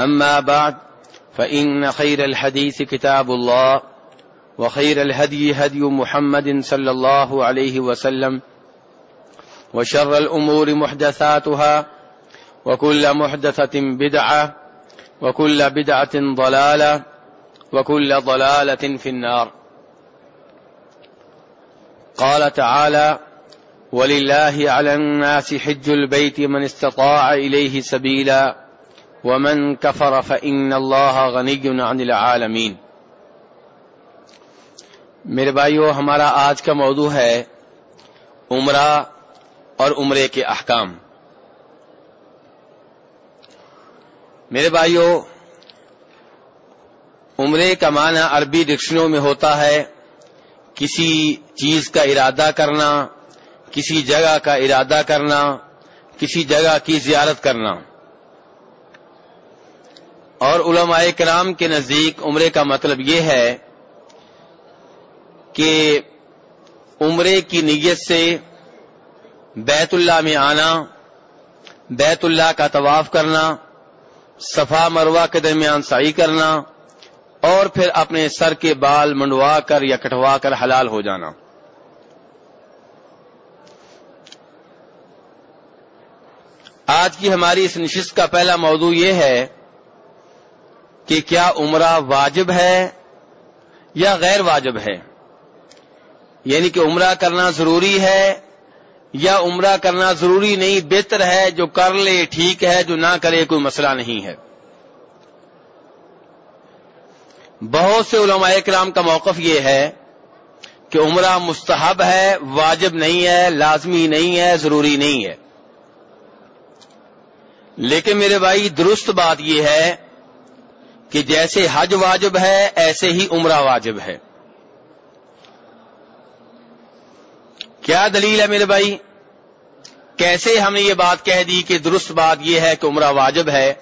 أما بعد، فإن خير الحديث كتاب الله، وخير الهدي هدي محمد صلى الله عليه وسلم، وشر الأمور محدثاتها، وكل محدثة بدعة، وكل بدعة ضلالة، وكل ضلالة في النار. قال تعالى ولله على الناس حج البيت من استطاع إليه سبيلا ومن كفر فإن الله غني عن العالمين۔ میرے بھائیو، ہمارا آج کا موضوع ہے عمرہ اور عمرے کے احکام۔ میرے بھائیو، عمرے کا معنی عربی ڈکشنوں میں ہوتا ہے کسی چیز کا ارادہ کرنا، کسی جگہ کا ارادہ کرنا، کسی جگہ کی زیارت کرنا۔ اور علماء کرام کے نزدیک عمرے کا مطلب یہ ہے کہ عمرے کی نیت سے بیت اللہ میں آنا، بیت اللہ کا طواف کرنا، صفا مروا کے درمیان سائی کرنا اور پھر اپنے سر کے بال منڈوا کر یا کٹوا کر حلال ہو جانا۔ آج کی ہماری اس نشست کا پہلا موضوع یہ ہے کہ کیا عمرہ واجب ہے یا غیر واجب ہے؟ یعنی کہ عمرہ کرنا ضروری ہے یا عمرہ کرنا ضروری نہیں، بہتر ہے جو کر لے ٹھیک ہے، جو نہ کرے کوئی مسئلہ نہیں ہے۔ بہت سے علماء کرام کا موقف یہ ہے کہ عمرہ مستحب ہے، واجب نہیں ہے، لازمی نہیں ہے، ضروری نہیں ہے۔ لیکن میرے بھائی، درست بات یہ ہے کہ جیسے حج واجب ہے، ایسے ہی عمرہ واجب ہے۔ کیا دلیل ہے میرے بھائی؟ کیسے ہم نے یہ بات کہہ دی کہ درست بات یہ ہے کہ عمرہ واجب ہے؟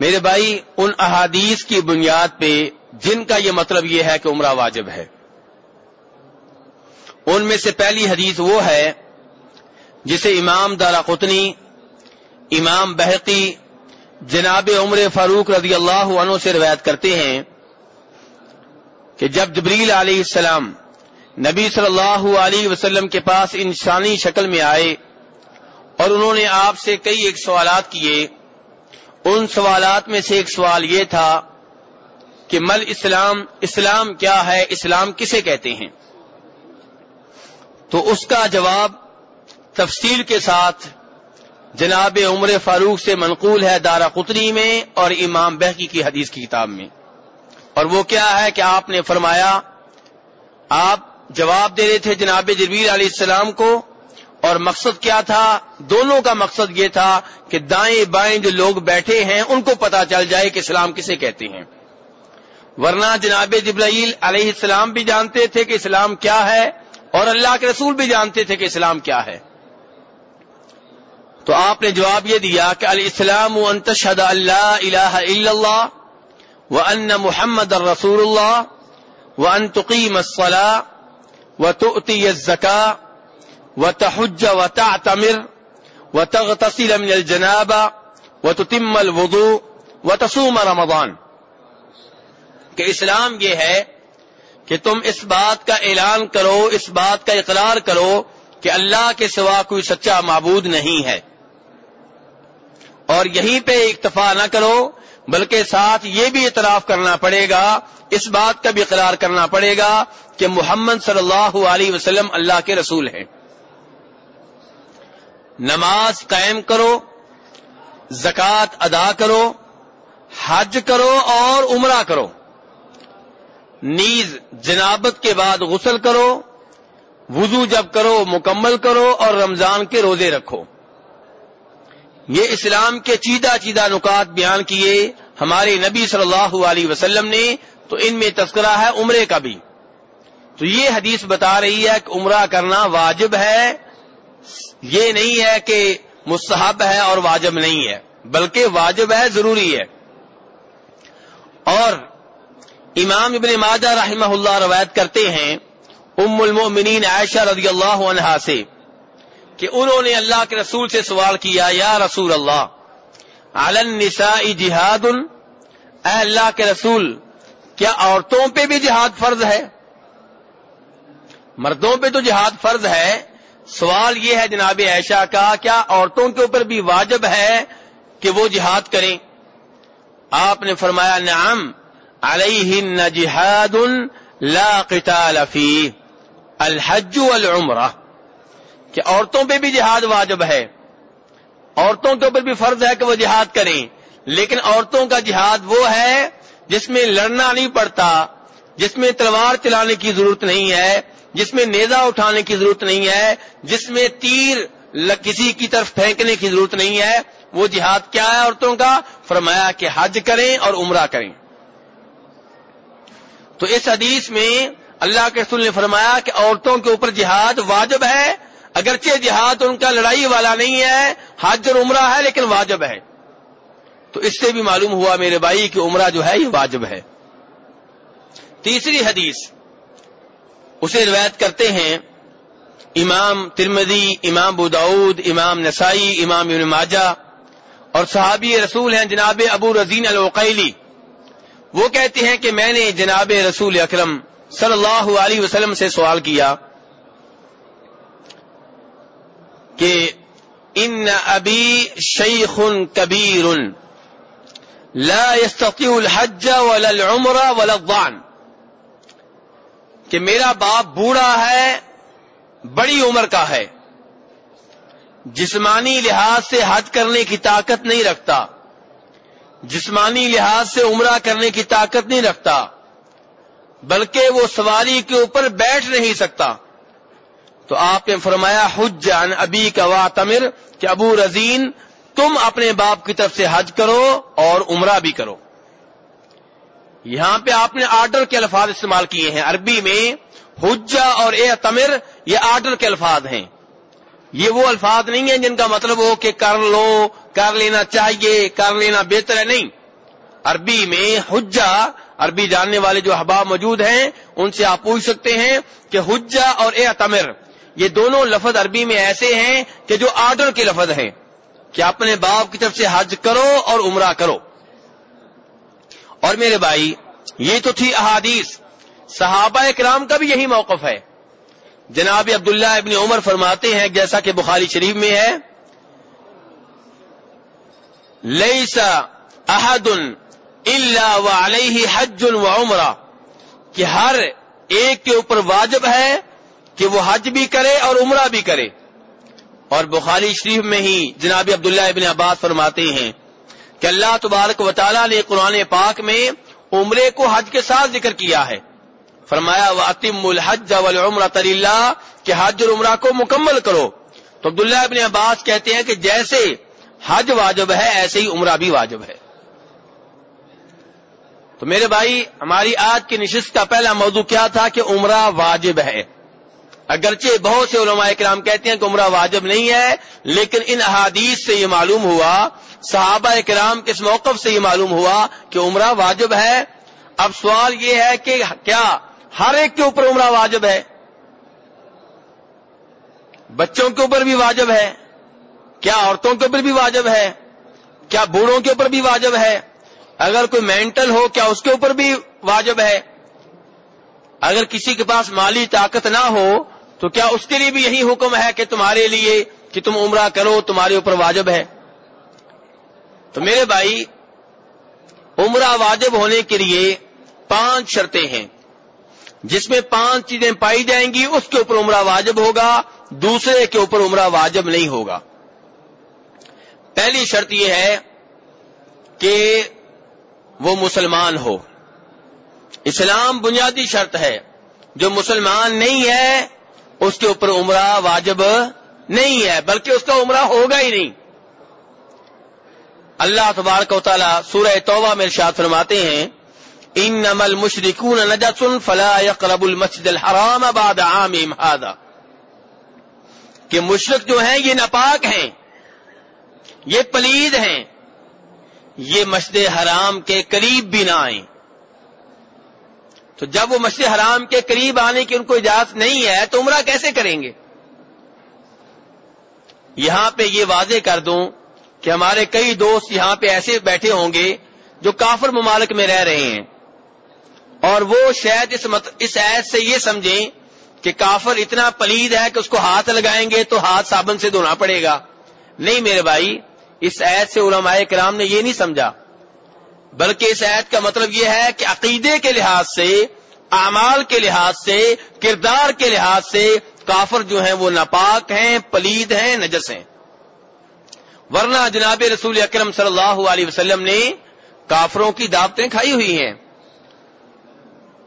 میرے بھائی، ان احادیث کی بنیاد پہ جن کا یہ مطلب یہ ہے کہ عمرہ واجب ہے۔ ان میں سے پہلی حدیث وہ ہے جسے امام دارا قطنی امام بحقی جناب عمر فاروق رضی اللہ عنہ سے روایت کرتے ہیں کہ جب جبریل علیہ السلام نبی صلی اللہ علیہ وسلم کے پاس انسانی شکل میں آئے اور انہوں نے آپ سے کئی ایک سوالات کیے، ان سوالات میں سے ایک سوال یہ تھا کہ مل اسلام اسلام کیا ہے؟ اسلام کسے کہتے ہیں؟ تو اس کا جواب تفصیل کے ساتھ جناب عمر فاروق سے منقول ہے دارا قطری میں اور امام بہکی کی حدیث کی کتاب میں۔ اور وہ کیا ہے کہ آپ نے فرمایا، آپ جواب دے رہے تھے جناب جبیر علیہ السلام کو، اور مقصد کیا تھا؟ دونوں کا مقصد یہ تھا کہ دائیں بائیں جو لوگ بیٹھے ہیں، ان کو پتا چل جائے کہ اسلام کسے کہتے ہیں۔ ورنہ جناب جبرائیل علیہ السلام بھی جانتے تھے کہ اسلام کیا ہے، اور اللہ کے رسول بھی جانتے تھے کہ اسلام کیا ہے۔ تو آپ نے جواب یہ دیا کہ الاسلام و انتشد اللہ الہ الا اللہ و ان محمد الرسول اللہ و ان تقیم الصلاة و تؤتی الزکا و تحج و تعتمر و تغتصل من الجناب و تتم الوضوء و تصوم رمضان۔ کہ اسلام یہ ہے کہ تم اس بات کا اعلان کرو، اس بات کا اقرار کرو کہ اللہ کے سوا کوئی سچا معبود نہیں ہے۔ اور یہیں پہ اکتفا نہ کرو، بلکہ ساتھ یہ بھی اعتراف کرنا پڑے گا، اس بات کا بھی اقرار کرنا پڑے گا کہ محمد صلی اللہ علیہ وسلم اللہ کے رسول ہیں۔ نماز قائم کرو، زکوٰۃ ادا کرو، حج کرو اور عمرہ کرو۔ نیز جنابت کے بعد غسل کرو، وضو جب کرو، مکمل کرو اور رمضان کے روزے رکھو۔ یہ اسلام کے چیدہ چیدہ نکات بیان کیے ہمارے نبی صلی اللہ علیہ وسلم نے، تو ان میں تذکرہ ہے عمرے کا بھی۔ تو یہ حدیث بتا رہی ہے کہ عمرہ کرنا واجب ہے۔ یہ نہیں ہے کہ مستحب ہے اور واجب نہیں ہے، بلکہ واجب ہے، ضروری ہے۔ اور امام ابن ماجہ رحمہ اللہ روایت کرتے ہیں، ام المؤمنین عائشہ رضی اللہ عنہا سے کہ انہوں نے اللہ کے رسول سے سوال کیا، یا رسول اللہ النساء جہاد، اے اللہ کے رسول، کیا عورتوں پہ بھی جہاد فرض ہے؟ مردوں پہ تو جہاد فرض ہے۔ سوال یہ ہے جناب عائشہ کا، کیا عورتوں کے اوپر بھی واجب ہے کہ وہ جہاد کریں؟ آپ نے فرمایا، نعم، علیہن جہاد لا قتال فی الحج والعمرہ۔ کہ عورتوں پہ بھی جہاد واجب ہے۔ عورتوں کے اوپر بھی فرض ہے کہ وہ جہاد کریں۔ لیکن عورتوں کا جہاد وہ ہے جس میں لڑنا نہیں پڑتا، جس میں تلوار چلانے کی ضرورت نہیں ہے، جس میں نیزا اٹھانے کی ضرورت نہیں ہے، جس میں تیر کسی کی طرف پھینکنے کی ضرورت نہیں ہے۔ وہ جہاد کیا ہے عورتوں کا؟ فرمایا کہ حج کریں اور عمرہ کریں۔ تو اس حدیث میں اللہ کے رسول نے فرمایا کہ عورتوں کے اوپر جہاد واجب ہے اگرچہ جہاد ان کا لڑائی والا نہیں ہے، حج اور عمرہ ہے، لیکن واجب ہے۔ تو اس سے بھی معلوم ہوا میرے بھائی کہ عمرہ جو ہے، یہ واجب ہے۔ تیسری حدیث، اسے روایت کرتے ہیں امام ترمدی امام بداود امام نسائی، امام ابن ماجہ اور صحابی رسول ہیں جناب ابو رضین الوقیلی وہ کہتے ہیں کہ میں نے جناب رسول اکرم صلی اللہ علیہ وسلم سے سوال کیا کہ ان ابی شیخ کبیر لا يستطيع الحج ولا العمر ولا الضان کہ میرا باپ بوڑھا ہے، بڑی عمر کا ہے، جسمانی لحاظ سے حج کرنے کی طاقت نہیں رکھتا، جسمانی لحاظ سے عمرہ کرنے کی طاقت نہیں رکھتا، بلکہ وہ سواری کے اوپر بیٹھ نہیں سکتا۔ تو آپ نے فرمایا حج عن ابی کا واتمر کہ ابو رضین تم اپنے باپ کی طرف سے حج کرو اور عمرہ بھی کرو. یہاں پہ آپ نے آرڈر کے الفاظ استعمال کیے ہیں۔ عربی میں حجا اور اے تمر یہ آرڈر کے الفاظ ہیں۔ یہ وہ الفاظ نہیں ہیں جن کا مطلب ہو کہ کر لو، کر لینا چاہیے، کر لینا بہتر ہے۔ نہیں۔ عربی میں حجا عربی جاننے والے جو احباب موجود ہیں، ان سے آپ پوچھ سکتے ہیں کہ حجا اور اے تمر یہ دونوں لفظ عربی میں ایسے ہیں کہ جو آرڈر کے لفظ ہیں کہ اپنے باپ کی طرف سے حج کرو اور عمرہ کرو۔ اور میرے بھائی، یہ تو تھی احادیث۔ صحابہ کرام کا بھی یہی موقف ہے۔ جناب عبداللہ ابن عمر فرماتے ہیں، جیسا کہ بخاری شریف میں ہے لئیسا احد اللہ و علیہ حج و عمرہ، کہ ہر ایک کے اوپر واجب ہے کہ وہ حج بھی کرے اور عمرہ بھی کرے۔ اور بخاری شریف میں ہی جناب عبداللہ ابن عباس فرماتے ہیں کہ اللہ تبارک و تعالیٰ نے قرآن پاک میں عمرے کو حج کے ساتھ ذکر کیا ہے۔ فرمایا وہ عطم الحج عمر اللہ کہ حج اور عمرہ کو مکمل کرو۔ تو عبداللہ ابن عباس کہتے ہیں کہ جیسے حج واجب ہے، ایسے ہی عمرہ بھی واجب ہے۔ تو میرے بھائی، ہماری آج کی نشست کا پہلا موضوع کیا تھا کہ عمرہ واجب ہے۔ اگرچہ بہت سے علماء کرام کہتے ہیں کہ عمرہ واجب نہیں ہے، لیکن ان احادیث سے یہ معلوم ہوا، صحابہ کرام کس موقف سے یہ معلوم ہوا کہ عمرہ واجب ہے؟ اب سوال یہ ہے کہ کیا ہر ایک کے اوپر عمرہ واجب ہے؟ بچوں کے اوپر بھی واجب ہے؟ کیا عورتوں کے اوپر بھی واجب ہے؟ کیا بوڑھوں کے اوپر بھی واجب ہے؟ اگر کوئی مینٹل ہو، کیا اس کے اوپر بھی واجب ہے؟ اگر کسی کے پاس مالی طاقت نہ ہو تو کیا اس کے لیے بھی یہی حکم ہے کہ تمہارے لیے کہ تم عمرہ کرو، تمہارے اوپر واجب ہے؟ تو میرے بھائی، عمرہ واجب ہونے کے لیے پانچ شرطیں ہیں۔ جس میں پانچ چیزیں پائی جائیں گی، اس کے اوپر عمرہ واجب ہوگا، دوسرے کے اوپر عمرہ واجب نہیں ہوگا۔ پہلی شرط یہ ہے کہ وہ مسلمان ہو۔ اسلام بنیادی شرط ہے۔ جو مسلمان نہیں ہے اس کے اوپر عمرہ واجب نہیں ہے، بلکہ اس کا عمرہ ہوگا ہی نہیں۔ اللہ تبارک و تعالی سورہ توبہ میں ارشاد فرماتے ہیں ان نمل مشرقون نجسن فلا يقرب المسجد الحرام بعد عام هذا۔ کہ مشرق جو ہیں، یہ ناپاک ہیں، یہ پلید ہیں، یہ مسجد حرام کے قریب بھی نہ آئیں۔ تو جب وہ مسجد حرام کے قریب آنے کی ان کو اجازت نہیں ہے تو عمرہ کیسے کریں گے؟ یہاں پہ یہ واضح کر دوں کہ ہمارے کئی دوست یہاں پہ ایسے بیٹھے ہوں گے جو کافر ممالک میں رہ رہے ہیں۔ اور وہ شاید اس مت... اس عید سے یہ سمجھیں کہ کافر اتنا پلید ہے کہ اس کو ہاتھ لگائیں گے تو ہاتھ صابن سے دھونا پڑے گا۔ نہیں میرے بھائی، اس عید سے علماء کرام نے یہ نہیں سمجھا۔ بلکہ اس عید کا مطلب یہ ہے کہ عقیدے کے لحاظ سے، اعمال کے لحاظ سے، کردار کے لحاظ سے کافر جو ہیں وہ ناپاک ہیں، پلید ہیں، نجس ہیں۔ ورنہ جناب رسول اکرم صلی اللہ علیہ وسلم نے کافروں کی دعوتیں کھائی ہوئی ہیں۔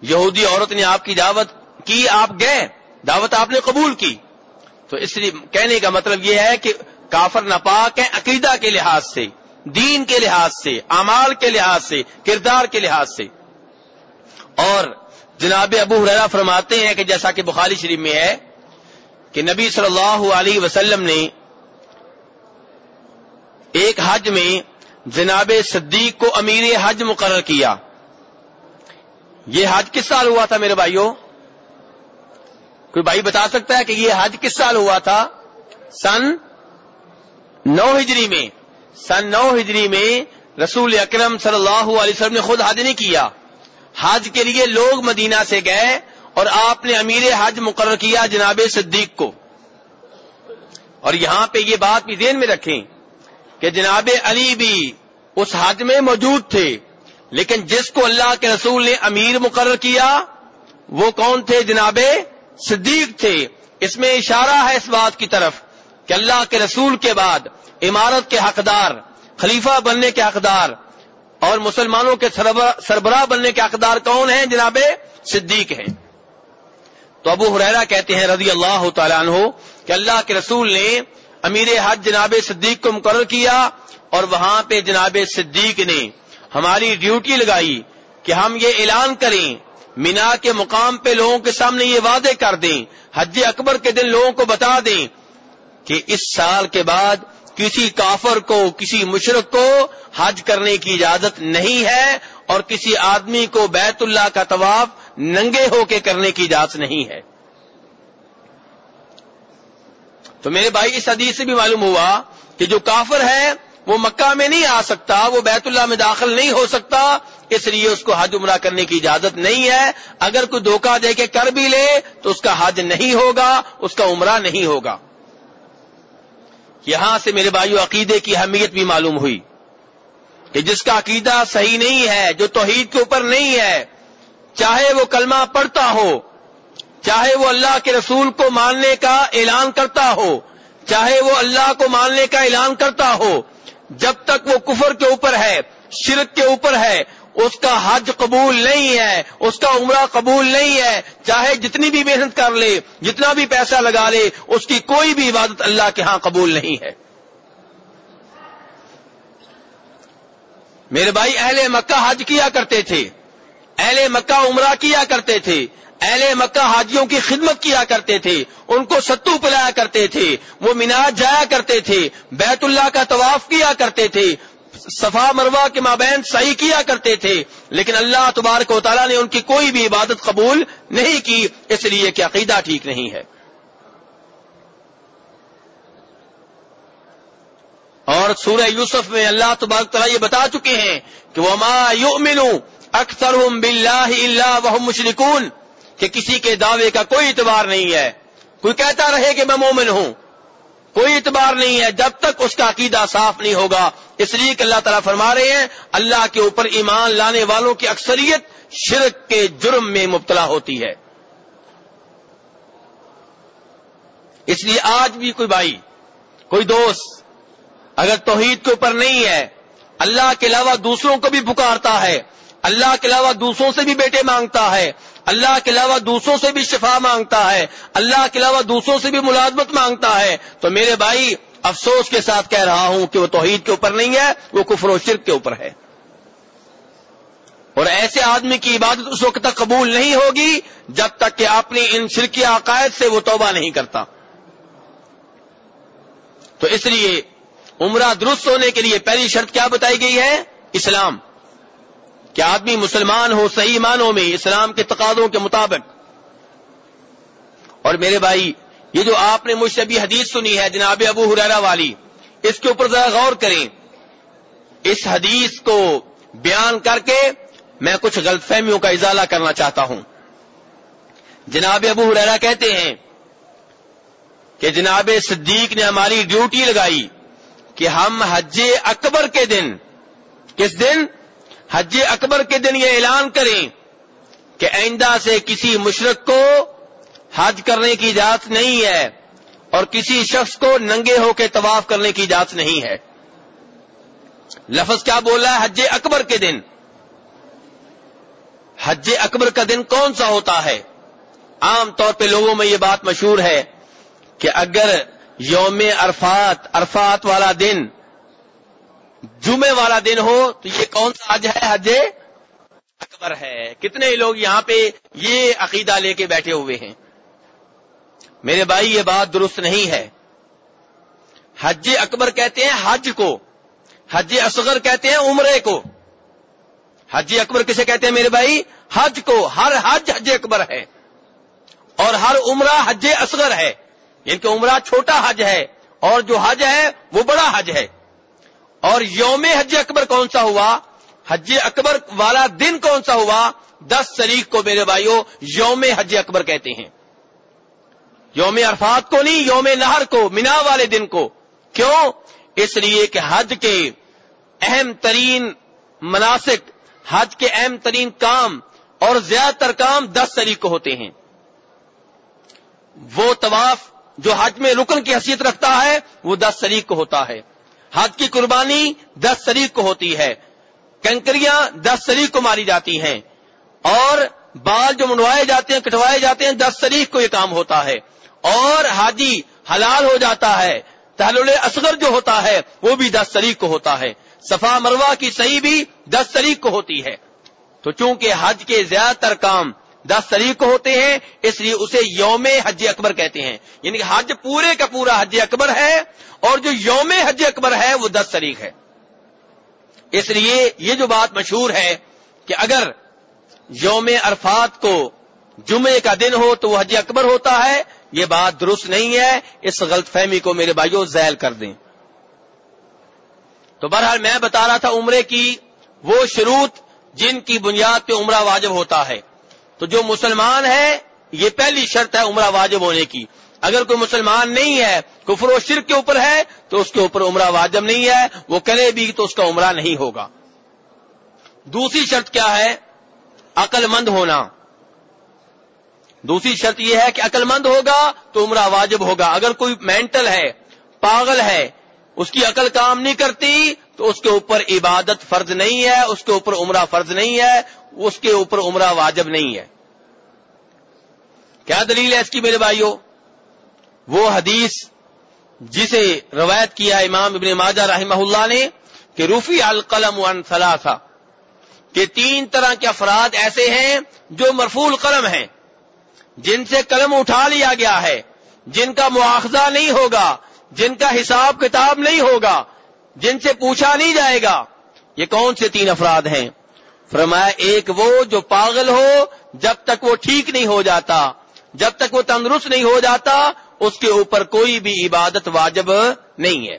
یہودی عورت نے آپ کی دعوت کی، آپ گئے، دعوت آپ نے قبول کی۔ تو اس لیے کہنے کا مطلب یہ ہے کہ کافر ناپاک ہے عقیدہ کے لحاظ سے۔ دین کے لحاظ سے امال کے لحاظ سے، کردار کے لحاظ سے۔ اور جناب ابو حرا فرماتے ہیں کہ جیسا کہ بخاری شریف میں ہے کہ نبی صلی اللہ علیہ وسلم نے ایک حج میں جناب صدیق کو امیر حج مقرر کیا۔ یہ حج کس سال ہوا تھا میرے بھائیوں کوئی بھائی بتا سکتا ہے کہ یہ حج کس سال ہوا تھا؟ سن نو ہجری میں۔ سن نو ہجری میں رسول اکرم صلی اللہ علیہ وسلم نے خود حج نہیں کیا۔ حج کے لیے لوگ مدینہ سے گئے اور آپ نے امیر حج مقرر کیا جناب صدیق کو۔ اور یہاں پہ یہ بات بھی ذہن میں رکھیں کہ جناب علی بھی اس حج میں موجود تھے، لیکن جس کو اللہ کے رسول نے امیر مقرر کیا، وہ کون تھے؟ جناب صدیق تھے۔ اس میں اشارہ ہے اس بات کی طرف۔ کہ اللہ کے رسول کے بعد عمارت کے حقدار، خلیفہ بننے کے حقدار اور مسلمانوں کے سربراہ بننے کے حقدار کون ہیں جناب صدیق ہیں؟ تو ابو حریرا کہتے ہیں رضی اللہ تعالیٰ عنہ کہ اللہ کے رسول نے امیر حج جناب صدیق کو مقرر کیا اور وہاں پہ جناب صدیق نے ہماری ڈیوٹی لگائی کہ ہم یہ اعلان کریں، مینا کے مقام پہ لوگوں کے سامنے یہ وعدے کر دیں، حج اکبر کے دن لوگوں کو بتا دیں کہ اس سال کے بعد کسی کافر کو، کسی مشرق کو حج کرنے کی اجازت نہیں ہے اور کسی آدمی کو بیت اللہ کا طواف ننگے ہو کے کرنے کی اجازت نہیں ہے۔ تو میرے بھائی، اس حدیث سے بھی معلوم ہوا کہ جو کافر ہے، وہ مکہ میں نہیں آ سکتا، وہ بیت اللہ میں داخل نہیں ہو سکتا، اس لیے اس کو حج عمرہ کرنے کی اجازت نہیں ہے۔ اگر کوئی دھوکہ دے کے کر بھی لے، تو اس کا حج نہیں ہوگا، اس کا عمرہ نہیں ہوگا۔ یہاں سے میرے بھائیو، عقیدے کی اہمیت بھی معلوم ہوئی کہ جس کا عقیدہ صحیح نہیں ہے، جو توحید کے اوپر نہیں ہے، چاہے وہ کلمہ پڑھتا ہو، چاہے وہ اللہ کے رسول کو ماننے کا اعلان کرتا ہو، چاہے وہ اللہ کو ماننے کا اعلان کرتا ہو، جب تک وہ کفر کے اوپر ہے، شرک کے اوپر ہے اس کا حج قبول نہیں ہے، اس کا عمرہ قبول نہیں ہے، چاہے جتنی بھی محنت کر لے، جتنا بھی پیسہ لگا لے، اس کی کوئی بھی عبادت اللہ کے ہاں قبول نہیں ہے۔ میرے بھائی، اہل مکہ حج کیا کرتے تھے۔ اہل مکہ عمرہ کیا کرتے تھے۔ اہل مکہ حاجیوں کی خدمت کیا کرتے تھے۔ ان کو ستو پلایا کرتے تھے۔ وہ مینار جایا کرتے تھے۔ بیت اللہ کا طواف کیا کرتے تھے۔ صفا مروا کے مابین صحیح کیا کرتے تھے، لیکن اللہ تبارک و تعالیٰ نے ان کی کوئی بھی عبادت قبول نہیں کی، اس لیے کہ عقیدہ ٹھیک نہیں ہے۔ اور سورہ یوسف میں اللہ تبارک تعالیٰ یہ بتا چکے ہیں کہ وہ ما اکثر اللہ مشرکون کہ کسی کے دعوے کا کوئی اعتبار نہیں ہے۔ کوئی کہتا رہے کہ میں مومن ہوں۔ کوئی اعتبار نہیں ہے جب تک اس کا عقیدہ صاف نہیں ہوگا۔ اس لیے کہ اللہ تعالیٰ فرما رہے ہیں، اللہ کے اوپر ایمان لانے والوں کی اکثریت شرک کے جرم میں مبتلا ہوتی ہے۔ اس لیے آج بھی کوئی بھائی، کوئی دوست اگر توحید کے اوپر نہیں ہے، اللہ کے علاوہ دوسروں کو بھی پکارتا ہے، اللہ کے علاوہ دوسروں سے بھی بیٹے مانگتا ہے اللہ کے علاوہ دوسروں سے بھی شفا مانگتا ہے، اللہ کے علاوہ دوسروں سے بھی ملازمت مانگتا ہے۔ تو میرے بھائی، افسوس کے ساتھ کہہ رہا ہوں کہ وہ توحید کے اوپر نہیں ہے، وہ کفر و شرک کے اوپر ہے۔ اور ایسے آدمی کی عبادت اس وقت تک قبول نہیں ہوگی جب تک کہ اپنی ان شرکی عقائد سے وہ توبہ نہیں کرتا۔ تو اس لیے عمرہ درست ہونے کے لیے پہلی شرط کیا بتائی گئی ہے؟ اسلام۔ کہ آدمی مسلمان ہو صحیح معنوں میں اسلام کے تقاضوں کے مطابق۔ اور میرے بھائی، یہ جو آپ نے مجھ سے ابھی حدیث سنی ہے جناب ابو حریرا والی، اس کے اوپر ذرا غور کریں۔ اس حدیث کو بیان کر کے میں کچھ غلط فہمیوں کا ازالہ کرنا چاہتا ہوں۔ جناب ابو حریرا کہتے ہیں کہ جناب صدیق نے ہماری ڈیوٹی لگائی کہ ہم حج اکبر کے دن، کس دن؟ حج اکبر کے دن یہ اعلان کریں کہ آئندہ سے کسی مشرق کو حج کرنے کی اجازت نہیں ہے اور کسی شخص کو ننگے ہو کے طواف کرنے کی اجازت نہیں ہے۔ لفظ کیا بول رہا ہے؟ حج اکبر کے دن۔ حج اکبر کا دن کون سا ہوتا ہے؟ عام طور پہ لوگوں میں یہ بات مشہور ہے کہ اگر یوم عرفات عرفات والا دن جمعے والا دن ہو تو یہ کون سا حج ہے؟ حج اکبر ہے۔ کتنے لوگ یہاں پہ یہ عقیدہ لے کے بیٹھے ہوئے ہیں؟ میرے بھائی، یہ بات درست نہیں ہے۔ حج اکبر کہتے ہیں حج کو۔ حج اصغر کہتے ہیں عمرے کو۔ حج اکبر کسے کہتے ہیں میرے بھائی؟ حج کو۔ ہر حج حج اکبر ہے۔ اور ہر عمرہ حج اصغر ہے۔ یعنی ان کے عمرہ چھوٹا حج ہے اور جو حج ہے وہ بڑا حج ہے۔ اور یوم حج اکبر کون سا ہوا؟ حج اکبر والا دن کون سا ہوا؟ دس تاریخ کو میرے بھائیوں یوم حج اکبر کہتے ہیں۔ یوم عرفات کو نہیں، یوم نہر کو، مینا والے دن کو۔ کیوں؟ اس لیے کہ حج کے اہم ترین مناسک، حج کے اہم ترین کام اور زیادہ تر کام دس تاریخ کو ہوتے ہیں۔ وہ طواف جو حج میں رکن کی حیثیت رکھتا ہے، وہ دس تاریخ کو ہوتا ہے۔ حج کی قربانی دس تاریخ کو ہوتی ہے، کنکریاں دس تاریخ کو ماری جاتی ہیں، اور بال جو منوائے جاتے ہیں، کٹوائے جاتے ہیں، دس تاریخ کو یہ کام ہوتا ہے، اور حاجی حلال ہو جاتا ہے تحل اصغر جو ہوتا ہے، وہ بھی دس تاریخ کو ہوتا ہے، صفا مروا کی صحیح بھی دس تاریخ کو ہوتی ہے۔ تو چونکہ حج کے زیادہ تر کام دس تاریخ کو ہوتے ہیں، اس لیے اسے یوم حج اکبر کہتے ہیں۔ یعنی کہ حج پورے کا پورا حج اکبر ہے، اور جو یوم حج اکبر ہے، وہ دس تاریخ ہے۔ اس لیے یہ جو بات مشہور ہے کہ اگر یوم عرفات کو جمعے کا دن ہو تو وہ حج اکبر ہوتا ہے، یہ بات درست نہیں ہے۔ اس غلط فہمی کو میرے بھائیوں ذیل کر دیں۔ تو بہرحال میں بتا رہا تھا عمرے کی وہ شروط جن کی بنیاد پہ عمرہ واجب ہوتا ہے۔ تو جو مسلمان ہے، یہ پہلی شرط ہے عمرہ واجب ہونے کی۔ اگر کوئی مسلمان نہیں ہے، کفر و شرک کے اوپر ہے، تو اس کے اوپر عمرہ واجب نہیں ہے۔ وہ کرے بھی تو اس کا عمرہ نہیں ہوگا۔ دوسری شرط کیا ہے؟ عقل مند ہونا۔ دوسری شرط یہ ہے کہ عقل مند ہوگا تو عمرہ واجب ہوگا۔ اگر کوئی مینٹل ہے، پاگل ہے، اس کی عقل کام نہیں کرتی تو اس کے اوپر عبادت فرض نہیں ہے، اس کے اوپر عمرہ فرض نہیں ہے، اس کے اوپر عمرہ واجب نہیں ہے۔ کیا دلیل ہے اس کی میرے بھائیوں؟ وہ حدیث جسے روایت کیا امام ابن ماجہ رحمہ اللہ نے کہ روفی القلم ون تھا کہ تین طرح کے افراد ایسے ہیں جو مرفول قلم ہیں، جن سے قلم اٹھا لیا گیا ہے، جن کا مواخذہ نہیں ہوگا، جن کا حساب کتاب نہیں ہوگا جن سے پوچھا نہیں جائے گا، یہ کون سے تین افراد ہیں؟ فرمایا، ایک وہ جو پاگل ہو، جب تک وہ ٹھیک نہیں ہو جاتا، جب تک وہ تندرست نہیں ہو جاتا، اس کے اوپر کوئی بھی عبادت واجب نہیں ہے۔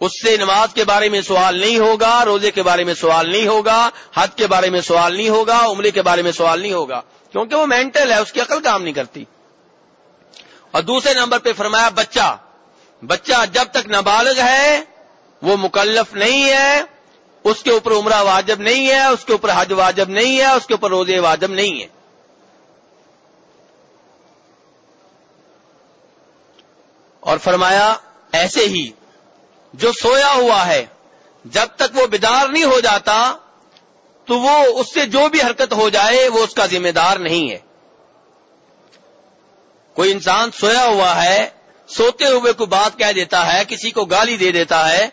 اس سے نماز کے بارے میں سوال نہیں ہوگا، روزے کے بارے میں سوال نہیں ہوگا حد کے بارے میں سوال نہیں ہوگا، عمرے کے بارے میں سوال نہیں ہوگا، کیونکہ وہ مینٹل ہے، اس کی عقل کام نہیں کرتی۔ اور دوسرے نمبر پہ فرمایا، بچہ بچہ جب تک نابالغ ہے وہ مکلف نہیں ہے، اس کے اوپر عمرہ واجب نہیں ہے، اس کے اوپر حج واجب نہیں ہے، اس کے اوپر روزے واجب نہیں ہے اور فرمایا، ایسے ہی جو سویا ہوا ہے، جب تک وہ بیدار نہیں ہو جاتا، تو وہ اس سے جو بھی حرکت ہو جائے، وہ اس کا ذمہ دار نہیں ہے۔ کوئی انسان سویا ہوا ہے، سوتے ہوئے کوئی بات کہہ دیتا ہے، کسی کو گالی دے دیتا ہے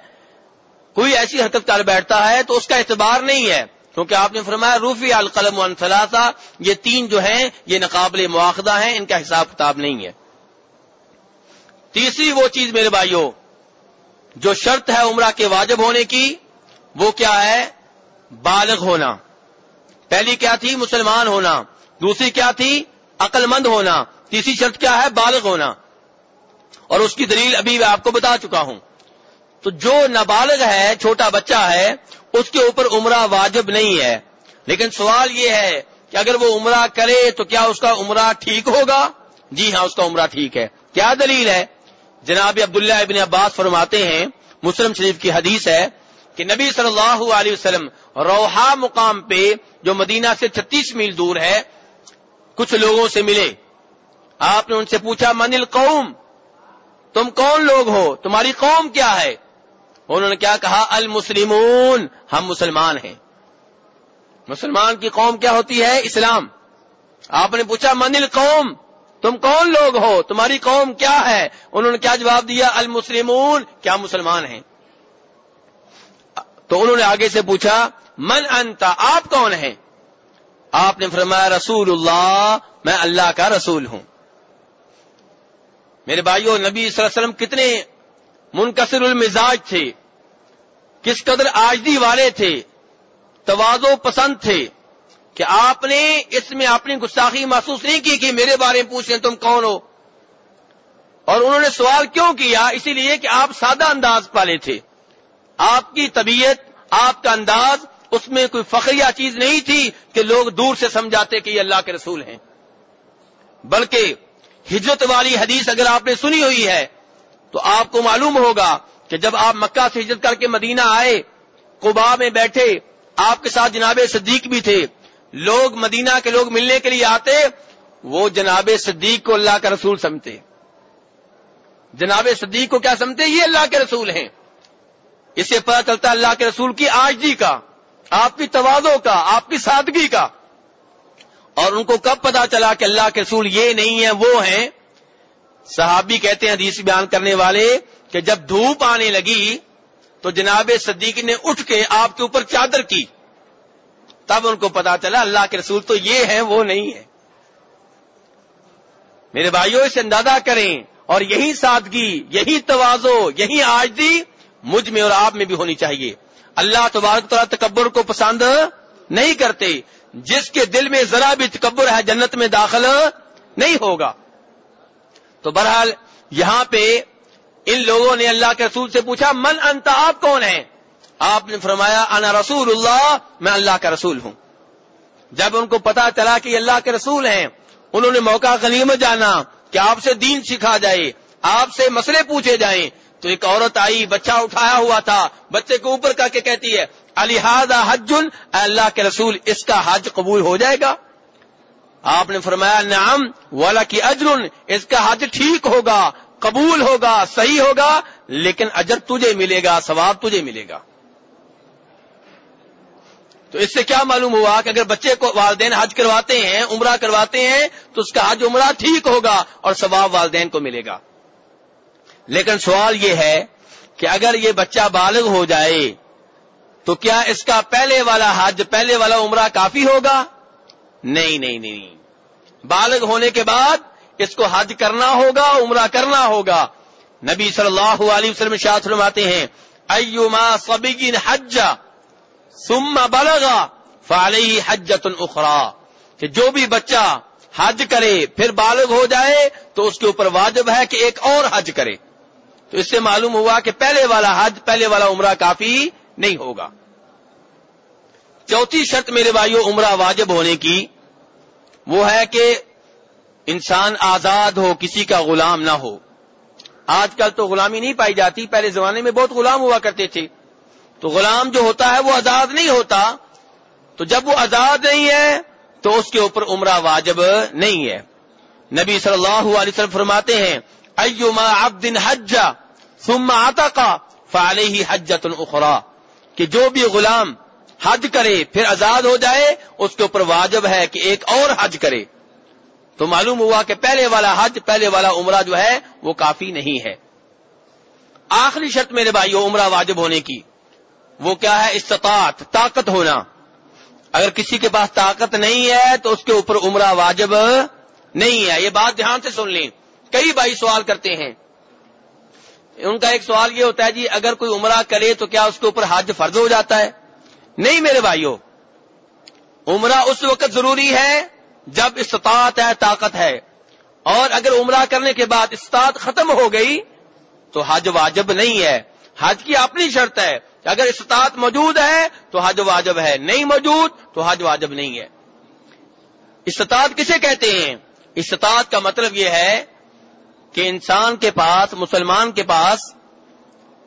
کوئی ایسی حرکت کر بیٹھتا ہے تو اس کا اعتبار نہیں ہے۔ کیونکہ آپ نے فرمایا روفی القلم ثلاثہ، یہ تین جو ہیں، یہ نقابل مواخذہ ہیں، ان کا حساب کتاب نہیں ہے۔ تیسری وہ چیز میرے بھائیوں جو شرط ہے عمرہ کے واجب ہونے کی، وہ کیا ہے؟ بالغ ہونا۔ پہلی کیا تھی؟ مسلمان ہونا۔ دوسری کیا تھی؟ عقل مند ہونا۔ تیسری شرط کیا ہے؟ بالغ ہونا۔ اور اس کی دلیل ابھی میں آپ کو بتا چکا ہوں۔ تو جو نابالغ ہے، چھوٹا بچہ ہے، اس کے اوپر عمرہ واجب نہیں ہے۔ لیکن سوال یہ ہے کہ اگر وہ عمرہ کرے تو کیا اس کا عمرہ ٹھیک ہوگا؟ جی ہاں اس کا عمرہ ٹھیک ہے۔ کیا دلیل ہے؟ جناب عبداللہ ابن عباس فرماتے ہیں، مسلم شریف کی حدیث ہے کہ نبی صلی اللہ علیہ وسلم روحا مقام پہ جو مدینہ سے چھتیس میل دور ہے، کچھ لوگوں سے ملے۔ آپ نے ان سے پوچھا، من القوم؟ تم کون لوگ ہو؟ تمہاری قوم کیا ہے؟ انہوں نے کیا کہا، المسلمون، ہم مسلمان ہیں. مسلمان کی قوم کیا ہوتی ہے؟ اسلام. آپ نے پوچھا، من القوم؟ تم کون لوگ ہو؟ تمہاری قوم کیا ہے؟ انہوں نے کیا جواب دیا، المسلمون، کیا مسلمان ہیں. تو انہوں نے آگے سے پوچھا، من انتا آپ کون ہیں؟ آپ نے فرمایا، رسول اللہ، میں اللہ کا رسول ہوں. میرے بھائیوں نبی صلی اللہ علیہ وسلم کتنے منکسر المزاج تھے۔ کس قدر آجدی والے تھے۔ توازو پسند تھے کہ آپ نے اس میں اپنی گستاخی محسوس نہیں کی کہ میرے بارے میں پوچھیں تم کون ہو۔ اور انہوں نے سوال کیوں کیا؟ اسی لیے کہ آپ سادہ انداز پالے تھے۔ آپ کی طبیعت، آپ کا انداز، اس میں کوئی فخریہ چیز نہیں تھی کہ لوگ دور سے سمجھاتے کہ یہ اللہ کے رسول ہیں۔ بلکہ ہجرت والی حدیث اگر آپ نے سنی ہوئی ہے تو آپ کو معلوم ہوگا کہ جب آپ مکہ سے ہجرت کر کے مدینہ آئے قبا میں بیٹھے، آپ کے ساتھ جناب صدیق بھی تھے۔ لوگ مدینہ کے لوگ ملنے کے لیے آتے، وہ جناب صدیق کو اللہ کا رسول سمتے جناب صدیق کو کیا سمتے یہ اللہ کے رسول ہیں۔ اسے پتا چلتا اللہ کے رسول کی آجدی کا، آپ کی توازوں کا، آپ کی سادگی کا۔ اور ان کو کب پتا چلا کہ اللہ کے رسول یہ نہیں ہے وہ ہیں صحابی کہتے ہیں حدیث بیان کرنے والے کہ جب دھوپ آنے لگی تو جناب صدیق نے اٹھ کے آپ کے اوپر چادر کی۔ تب ان کو پتا چلا اللہ کے رسول تو یہ ہیں، وہ نہیں ہے میرے بھائیوں اسے اندازہ کریں اور یہی سادگی، یہی توازو، یہی آجدی مجھ میں اور آپ میں بھی ہونی چاہیے۔ اللہ تبارک تعالیٰ تکبر کو پسند نہیں کرتے، جس کے دل میں ذرا بھی تکبر ہے جنت میں داخل نہیں ہوگا۔ تو بہرحال یہاں پہ ان لوگوں نے اللہ کے رسول سے پوچھا، من انت؟ آپ کون ہیں؟ آپ نے فرمایا، انا رسول اللہ، میں اللہ کا رسول ہوں۔ جب ان کو پتا چلا کہ اللہ کے رسول ہیں، انہوں نے موقع غنیمت جانا کہ آپ سے دین سکھا جائے، آپ سے مسئلے پوچھے جائیں۔ تو ایک عورت آئی، بچہ اٹھایا ہوا تھا، بچے کو اوپر کر کے کہتی ہے الحاظ حج؟ اللہ کے رسول، اس کا حج قبول ہو جائے گا؟ آپ نے فرمایا، نعم والا کی اجر اس کا حج ٹھیک ہوگا، قبول ہوگا، صحیح ہوگا، لیکن اجر تجھے ملے گا، ثواب تجھے ملے گا۔ تو اس سے کیا معلوم ہوا کہ اگر بچے کو والدین حج کرواتے ہیں، عمرہ کرواتے ہیں، تو اس کا حج عمرہ ٹھیک ہوگا اور ثواب والدین کو ملے گا۔ لیکن سوال یہ ہے کہ اگر یہ بچہ بالغ ہو جائے، تو کیا اس کا پہلے والا حج، پہلے والا عمرہ کافی ہوگا؟ نہیں نہیں نہیں بالغ ہونے کے بعد اس کو حج کرنا ہوگا، عمرہ کرنا ہوگا. نبی صلی اللہ علیہ وسلم شاہ فرماتے ہیں، ایما صبیگین حج ثم بلغا فعلیہ حجت اخرى کہ جو بھی بچہ حج کرے، پھر بالغ ہو جائے تو اس کے اوپر واجب ہے کہ ایک اور حج کرے۔ تو اس سے معلوم ہوا کہ پہلے والا حج، پہلے والا عمرہ کافی نہیں ہوگا۔ چوتھی شرط میرے بھائیوں عمرہ واجب ہونے کی، وہ ہے کہ انسان آزاد ہو، کسی کا غلام نہ ہو۔ آج کل تو غلامی نہیں پائی جاتی، پہلے زمانے میں بہت غلام ہوا کرتے تھے۔ تو غلام جو ہوتا ہے وہ آزاد نہیں ہوتا، تو جب وہ آزاد نہیں ہے، تو اس کے اوپر عمرہ واجب نہیں ہے۔ نبی صلی اللہ علیہ وسلم فرماتے ہیں، ایما عبد حج ثم عتق فعليه حجت اخرى کہ جو بھی غلام حج کرے، پھر آزاد ہو جائے، اس کے اوپر واجب ہے کہ ایک اور حج کرے۔ تو معلوم ہوا کہ پہلے والا حج، پہلے والا عمرہ جو ہے، وہ کافی نہیں ہے۔ آخری شرط میرے بھائی عمرہ واجب ہونے کی۔ وہ کیا ہے؟ استطاعت، طاقت ہونا۔ اگر کسی کے پاس طاقت نہیں ہے، تو اس کے اوپر عمرہ واجب نہیں ہے۔ یہ بات دھیان سے سن لیں۔ کئی بھائی سوال کرتے ہیں۔ ان کا ایک سوال یہ ہوتا ہے جی اگر کوئی عمرہ کرے تو کیا اس کے اوپر حج فرض ہو جاتا ہے؟ نہیں میرے بھائیوں عمرہ اس وقت ضروری ہے جب استطاعت ہے، طاقت ہے۔ اور اگر عمرہ کرنے کے بعد استطاعت ختم ہو گئی، تو حج واجب نہیں ہے۔ حج کی اپنی شرط ہے۔ اگر استطاعت موجود ہے، تو حج واجب ہے۔ نہیں موجود، تو حج واجب نہیں ہے۔ استطاعت کسے کہتے ہیں؟ استطاعت کا مطلب یہ ہے کہ انسان کے پاس، مسلمان کے پاس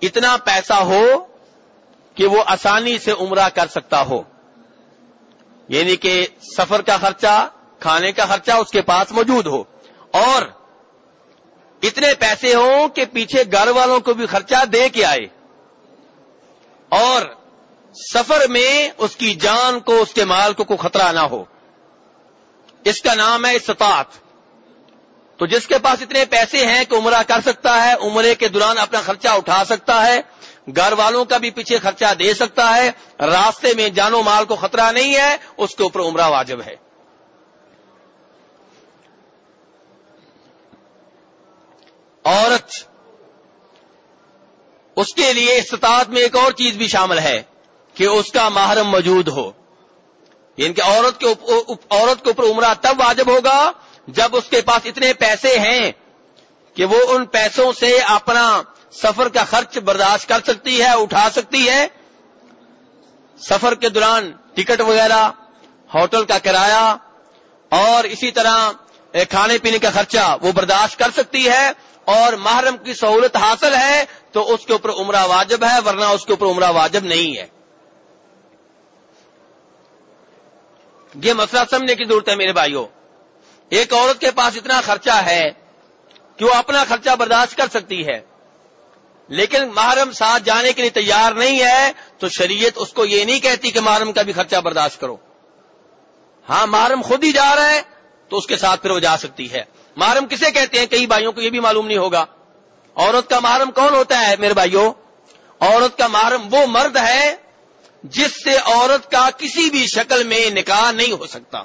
اتنا پیسہ ہو کہ وہ آسانی سے عمرہ کر سکتا ہو۔ یعنی کہ سفر کا خرچہ، کھانے کا خرچہ اس کے پاس موجود ہو۔ اور اتنے پیسے ہوں کہ پیچھے گھر والوں کو بھی خرچہ دے کے آئے۔ اور سفر میں اس کی جان کو، اس کے مال کو کوئی خطرہ نہ ہو۔ اس کا نام ہے استطاعت۔ تو جس کے پاس اتنے پیسے ہیں کہ عمرہ کر سکتا ہے، عمرے کے دوران اپنا خرچہ اٹھا سکتا ہے گھر والوں کا بھی پیچھے خرچہ دے سکتا ہے، راستے میں جان و مال کو خطرہ نہیں ہے، اس کے اوپر عمرہ واجب ہے۔ عورت، اس کے لیے استطاعت میں ایک اور چیز بھی شامل ہے کہ اس کا محرم موجود ہو۔ یعنی کہ عورت کے عورت کے اوپر عمرہ تب واجب ہوگا جب اس کے پاس اتنے پیسے ہیں کہ وہ ان پیسوں سے اپنا سفر کا خرچ برداشت کر سکتی ہے، اٹھا سکتی ہے۔ سفر کے دوران ٹکٹ وغیرہ، ہوٹل کا کرایہ، اور اسی طرح کھانے پینے کا خرچہ وہ برداشت کر سکتی ہے، اور محرم کی سہولت حاصل ہے تو اس کے اوپر عمرہ واجب ہے، ورنہ اس کے اوپر عمرہ واجب نہیں ہے۔ یہ مسئلہ سمجھنے کی ضرورت ہے میرے بھائیوں۔ ایک عورت کے پاس اتنا خرچہ ہے کہ وہ اپنا خرچہ برداشت کر سکتی ہے؟ لیکن محرم ساتھ جانے کے لیے تیار نہیں ہے، تو شریعت اس کو یہ نہیں کہتی کہ محرم کا بھی خرچہ برداشت کرو۔ ہاں محرم خود ہی جا رہا ہے، تو اس کے ساتھ پھر وہ جا سکتی ہے۔ محرم کسے کہتے ہیں؟ کئی بھائیوں کو یہ بھی معلوم نہیں ہوگا۔ عورت کا محرم کون ہوتا ہے میرے بھائیوں؟ عورت کا محرم وہ مرد ہے جس سے عورت کا کسی بھی شکل میں نکاح نہیں ہو سکتا۔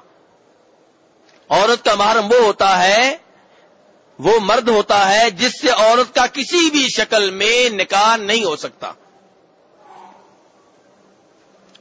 عورت کا محرم وہ ہوتا ہے وہ مرد ہوتا ہے جس سے عورت کا کسی بھی شکل میں نکاح نہیں ہو سکتا۔